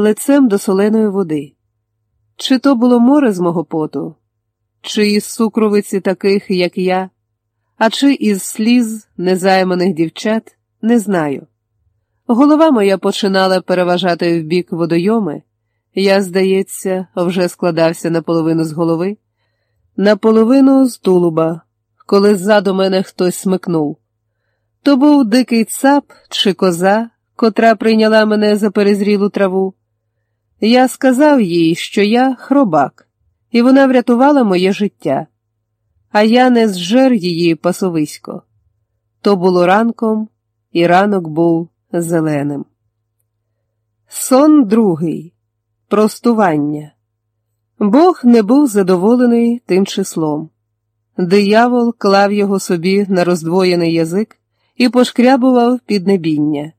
лицем до соленої води. Чи то було море з мого поту, чи із сукровиці таких, як я, а чи із сліз незайманих дівчат, не знаю. Голова моя починала переважати в бік водойоми. Я, здається, вже складався наполовину з голови, наполовину з тулуба, коли ззаду мене хтось смикнув. То був дикий цап чи коза, котра прийняла мене за перезрілу траву. Я сказав їй, що я хробак, і вона врятувала моє життя, а я не зжер її пасовисько. То було ранком, і ранок був зеленим. Сон другий простування. Бог не був задоволений тим числом. Диявол клав його собі на роздвоєний язик і пошкрябував піднебіння.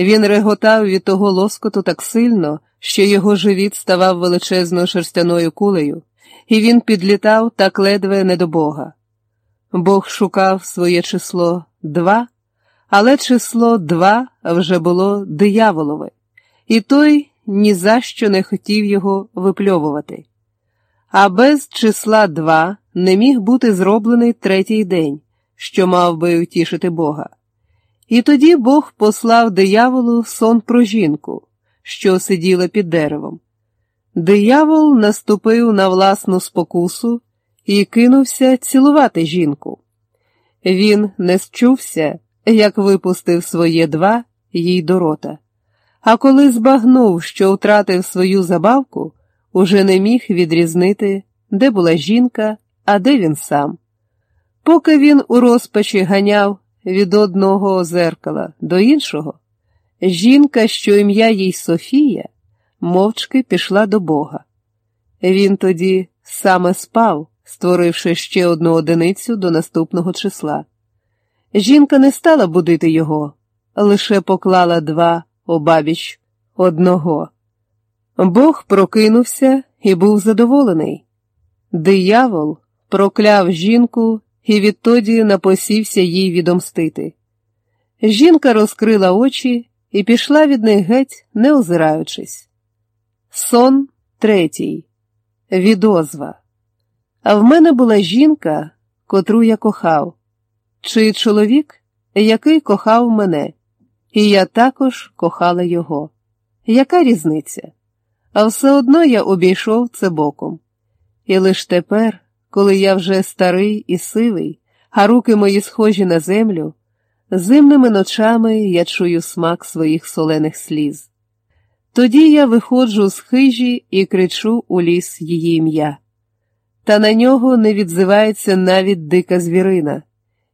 Він реготав від того лоскоту так сильно, що його живіт ставав величезною шерстяною кулею, і він підлітав так ледве не до Бога. Бог шукав своє число два, але число два вже було дияволове, і той ні за що не хотів його випльовувати. А без числа два не міг бути зроблений третій день, що мав би утішити Бога. І тоді Бог послав дияволу сон про жінку, що сиділа під деревом. Диявол наступив на власну спокусу і кинувся цілувати жінку. Він не счувся, як випустив своє два їй до рота. А коли збагнув, що втратив свою забавку, уже не міг відрізнити, де була жінка, а де він сам. Поки він у розпачі ганяв від одного зеркала до іншого, жінка, що ім'я їй Софія, мовчки пішла до Бога. Він тоді саме спав, створивши ще одну одиницю до наступного числа. Жінка не стала будити його, лише поклала два обабіч одного. Бог прокинувся і був задоволений. Диявол прокляв жінку і відтоді напосівся їй відомстити. Жінка розкрила очі і пішла від них геть, не озираючись. Сон третій. Відозва. А в мене була жінка, котру я кохав, чи чоловік, який кохав мене, і я також кохала його. Яка різниця? А все одно я обійшов це боком. І лиш тепер, коли я вже старий і сивий, а руки мої схожі на землю, зимними ночами я чую смак своїх солених сліз. Тоді я виходжу з хижі і кричу у ліс її ім'я. Та на нього не відзивається навіть дика звірина,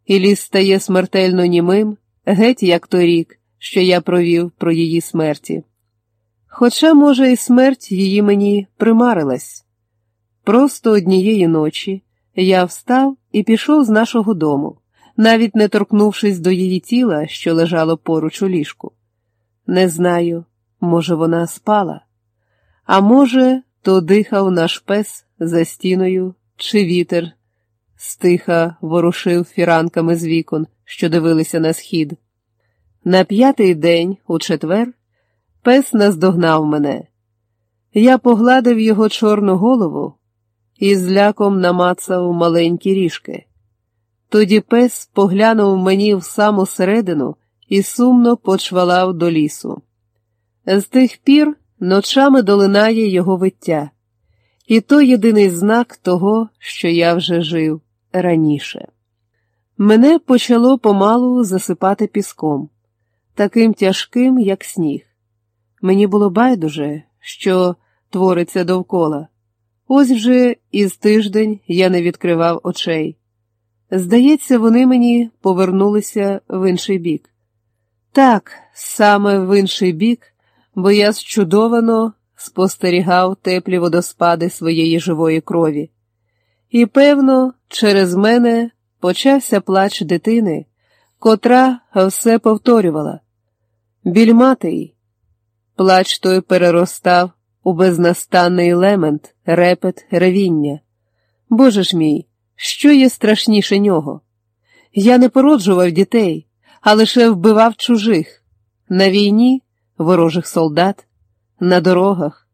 і ліс стає смертельно німим, геть як торік, що я провів про її смерті. Хоча, може, і смерть її мені примарилась. Просто однієї ночі я встав і пішов з нашого дому, навіть не торкнувшись до її тіла, що лежало поруч у ліжку. Не знаю, може, вона спала, а може, то дихав наш пес за стіною, чи вітер стиха ворушив фіранками з вікон, що дивилися на схід. На п'ятий день, у четвер, пес наздогнав мене. Я погладив його чорну голову і з ляком намацав маленькі ріжки. Тоді пес поглянув мені в саму середину і сумно почвалав до лісу. З тих пір ночами долинає його виття, і то єдиний знак того, що я вже жив раніше. Мене почало помалу засипати піском, таким тяжким, як сніг. Мені було байдуже, що твориться довкола. Ось вже із тиждень я не відкривав очей. Здається, вони мені повернулися в інший бік. Так, саме в інший бік, бо я зчудовано спостерігав теплі водоспади своєї живої крові. І, певно, через мене почався плач дитини, котра все повторювала. Більматий. Плач той переростав у безнастанний лемент, репет, ревіння. Боже ж мій, що є страшніше нього? Я не породжував дітей, а лише вбивав чужих. На війні ворожих солдат, на дорогах,